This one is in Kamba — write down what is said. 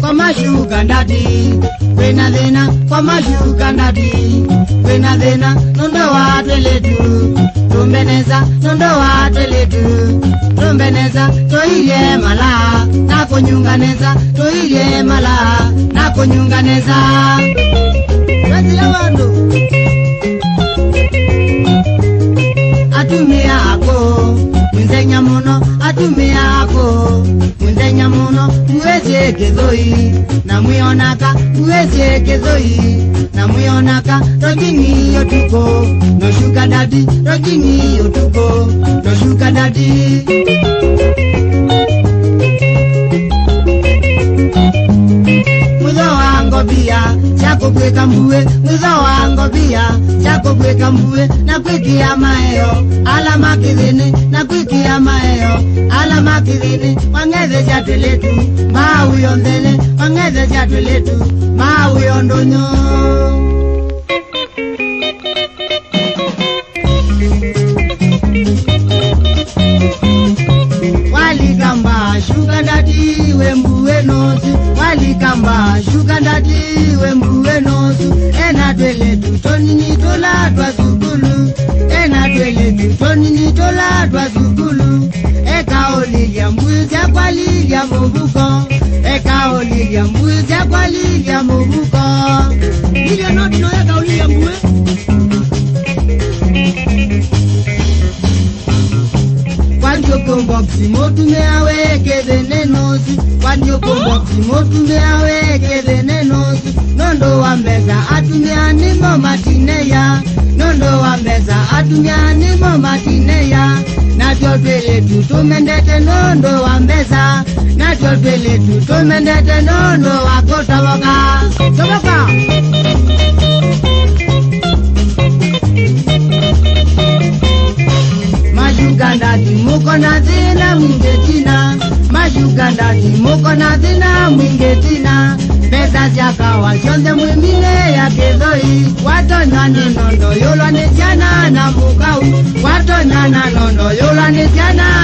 kwamashũkaa kwĩna vĩna kwamashũkaai kwĩna vĩna nũndũ wa twĩlĩtũ dũmbnesa nũndũ wa twĩlĩtũ dũmbenesa tũĩlie malaa na kũnyũnga nesa tũĩlie malaa na kũnyũnga nesa atĩla vandũ atumia ako. Mwenzenya muno atumia ako. Mwenzenya muno uwezie kithoi na mwionaka uwezie kithoi na mwionaka rojini yotuko noshuka dadi rojini yotuko noshuka akũkwĩka mbũĩ mwiho waa ngovia cha kũkwĩka mbũĩ na kwĩkĩa maeo. Ala makĩthĩnĩ na kwĩkĩa maeo. Ala ma kĩthĩnĩ wangethesya twĩlĩtu mbaawĩonthene wangethehyatwĩlĩtu mbaawondũnyo nosu walikamba shugandati wembuwe nosu enadweletu tonini toladwa zukulu enadweletu tonini toladwa zukulu eka olilya mbuza kwalilya mobuko. Eka olilya mbuza kwalilya mobuko. Ilya nodinoyeka olilya mbuwe nyũkũmbo mũtumia wĩ gĩthĩ nĩ nũthi nondũ wa mbeca atumia nĩmo matineya nondũ wa mbeca atumia nĩmo matineya natuo twĩlĩtu tũmendete nondũ wa mbeca natuo twĩlĩtu tũmendete nondo wa waka. Muko na thina mwingi tina mashugandati muko na thina mwingi tina mbeca ciakawa cionthe mwimine ya kithoi watonywa ni nondo yulwa ni ciana na mukau. Watonywa na nondo yulwa ni ciana